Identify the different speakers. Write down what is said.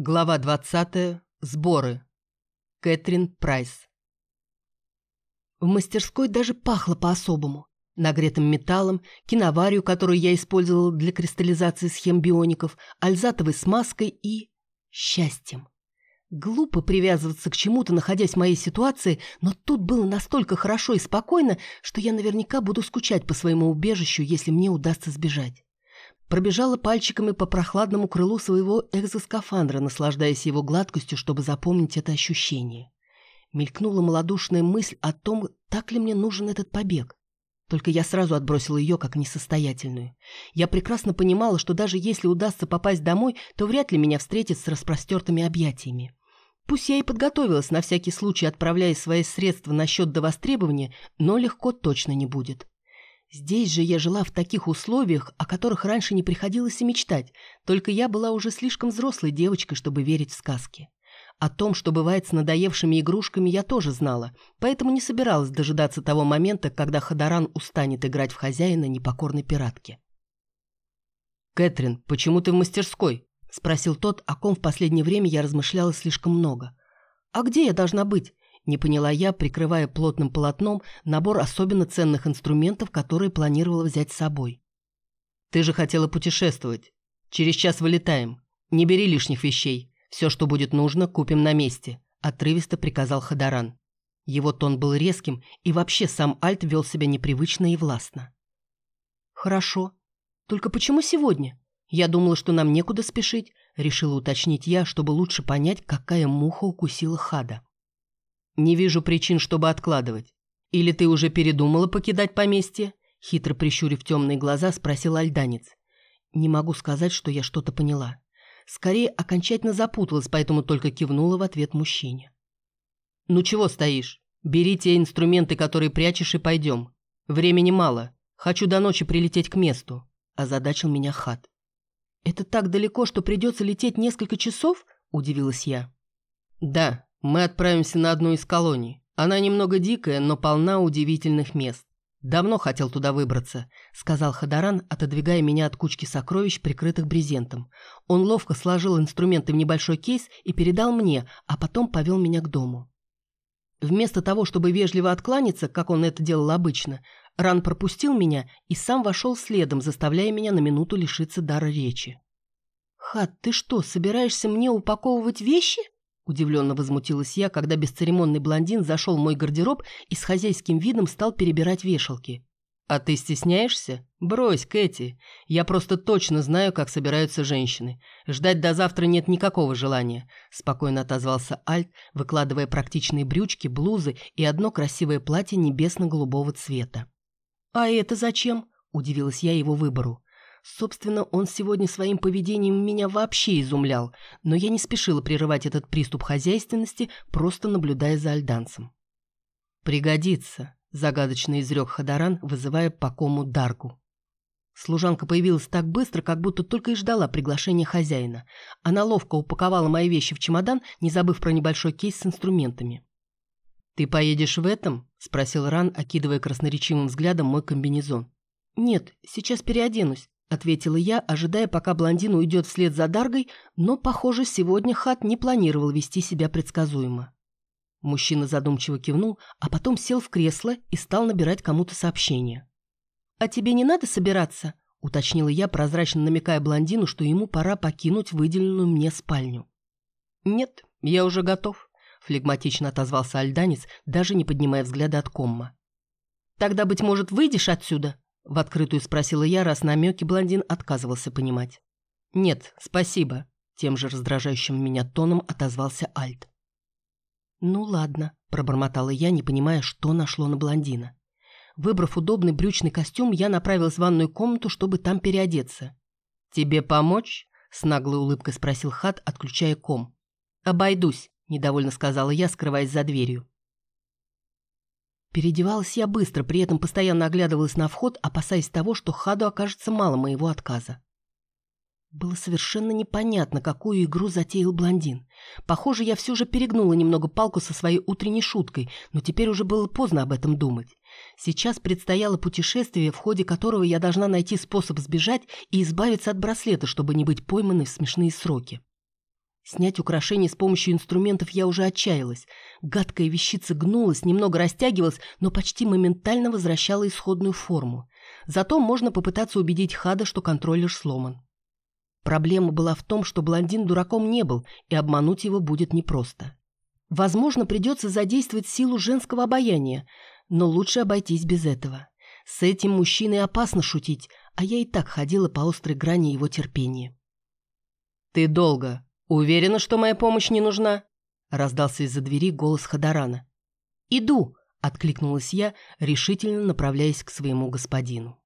Speaker 1: Глава 20. Сборы. Кэтрин Прайс. В мастерской даже пахло по-особому. Нагретым металлом, киноварию, которую я использовала для кристаллизации схем биоников, альзатовой смазкой и... счастьем. Глупо привязываться к чему-то, находясь в моей ситуации, но тут было настолько хорошо и спокойно, что я наверняка буду скучать по своему убежищу, если мне удастся сбежать. Пробежала пальчиками по прохладному крылу своего экзоскафандра, наслаждаясь его гладкостью, чтобы запомнить это ощущение. Мелькнула малодушная мысль о том, так ли мне нужен этот побег. Только я сразу отбросила ее как несостоятельную. Я прекрасно понимала, что даже если удастся попасть домой, то вряд ли меня встретят с распростертыми объятиями. Пусть я и подготовилась на всякий случай, отправляя свои средства на счет до востребования, но легко точно не будет. Здесь же я жила в таких условиях, о которых раньше не приходилось и мечтать, только я была уже слишком взрослой девочкой, чтобы верить в сказки. О том, что бывает с надоевшими игрушками, я тоже знала, поэтому не собиралась дожидаться того момента, когда Ходоран устанет играть в хозяина непокорной пиратки.
Speaker 2: «Кэтрин, почему ты в мастерской?» – спросил тот, о ком в последнее время я размышляла слишком много.
Speaker 1: «А где я должна быть? Не поняла я, прикрывая плотным полотном набор особенно ценных инструментов, которые планировала взять с собой.
Speaker 2: «Ты же хотела путешествовать. Через час вылетаем. Не бери лишних вещей. Все, что будет нужно, купим на месте», – отрывисто приказал Ходоран. Его тон был резким, и вообще сам Альт вел себя непривычно и властно.
Speaker 1: «Хорошо. Только почему сегодня? Я думала, что нам некуда спешить», – решила уточнить я, чтобы лучше понять, какая муха укусила Хада.
Speaker 2: «Не вижу причин, чтобы откладывать. Или ты уже передумала покидать поместье?» Хитро прищурив темные глаза, спросил альданец.
Speaker 1: «Не могу сказать, что я что-то поняла. Скорее, окончательно запуталась, поэтому только кивнула в ответ мужчине».
Speaker 2: «Ну чего стоишь? Бери те инструменты, которые прячешь, и пойдем. Времени мало. Хочу до ночи прилететь к месту», – озадачил меня Хат.
Speaker 1: «Это так далеко, что придется лететь несколько часов?» – удивилась я.
Speaker 2: «Да, мы отправимся на одну из колоний. Она немного дикая, но полна удивительных мест. Давно хотел туда выбраться», — сказал Ходоран, отодвигая меня от кучки сокровищ, прикрытых брезентом. Он ловко сложил инструменты в небольшой кейс и передал мне, а потом повел меня к дому. Вместо того, чтобы вежливо откланяться, как он это делал обычно, Ран пропустил меня и сам вошел следом, заставляя меня на минуту лишиться дара речи. «Хат, ты что, собираешься мне упаковывать вещи?» Удивленно возмутилась я, когда бесцеремонный блондин зашел в мой гардероб и с хозяйским видом стал перебирать вешалки. «А ты стесняешься? Брось, Кэти. Я просто точно знаю, как собираются женщины. Ждать до завтра нет никакого желания», – спокойно отозвался Альт, выкладывая практичные брючки, блузы и одно красивое платье небесно-голубого цвета.
Speaker 1: «А это зачем?» – удивилась я его выбору. Собственно, он сегодня своим поведением меня вообще изумлял, но я не спешила прерывать этот приступ хозяйственности, просто наблюдая за альданцем.
Speaker 2: «Пригодится», – загадочно изрек Ходоран, вызывая по кому Даргу.
Speaker 1: Служанка появилась так быстро, как будто только и ждала приглашения хозяина. Она ловко упаковала мои вещи в чемодан, не забыв про небольшой кейс с инструментами.
Speaker 2: «Ты поедешь в этом?» – спросил Ран, окидывая красноречивым взглядом мой комбинезон.
Speaker 1: «Нет, сейчас переоденусь», — ответила я, ожидая, пока блондин уйдет вслед за Даргой, но, похоже, сегодня Хат не планировал вести себя предсказуемо. Мужчина задумчиво кивнул, а потом сел в кресло и стал набирать кому-то сообщение. «А тебе не надо собираться?» — уточнила я, прозрачно намекая блондину, что ему пора покинуть выделенную мне спальню.
Speaker 2: «Нет, я уже готов», — флегматично отозвался альданец, даже не поднимая взгляда от комма.
Speaker 1: «Тогда, быть может, выйдешь отсюда?» В открытую спросила я, раз намеки блондин отказывался понимать.
Speaker 2: «Нет, спасибо», – тем же раздражающим меня тоном отозвался Альт.
Speaker 1: «Ну ладно», – пробормотала я, не понимая, что нашло на блондина. Выбрав удобный брючный костюм, я направилась в ванную комнату, чтобы там переодеться.
Speaker 2: «Тебе помочь?» – с наглой улыбкой спросил Хат, отключая ком.
Speaker 1: «Обойдусь», – недовольно сказала я, скрываясь за дверью. Переодевалась я быстро, при этом постоянно оглядывалась на вход, опасаясь того, что Хаду окажется мало моего отказа. Было совершенно непонятно, какую игру затеял блондин. Похоже, я все же перегнула немного палку со своей утренней шуткой, но теперь уже было поздно об этом думать. Сейчас предстояло путешествие, в ходе которого я должна найти способ сбежать и избавиться от браслета, чтобы не быть пойманной в смешные сроки. Снять украшение с помощью инструментов я уже отчаялась. Гадкая вещица гнулась, немного растягивалась, но почти моментально возвращала исходную форму. Зато можно попытаться убедить Хада, что контроллер сломан. Проблема была в том, что блондин дураком не был, и обмануть его будет непросто. Возможно, придется задействовать силу женского обаяния, но лучше обойтись без этого. С этим мужчиной опасно шутить, а я и так ходила по острой грани его терпения.
Speaker 2: «Ты долго. Уверена, что моя помощь не нужна?» раздался из-за двери голос Хадарана.
Speaker 1: «Иду!» — откликнулась я, решительно направляясь к своему господину.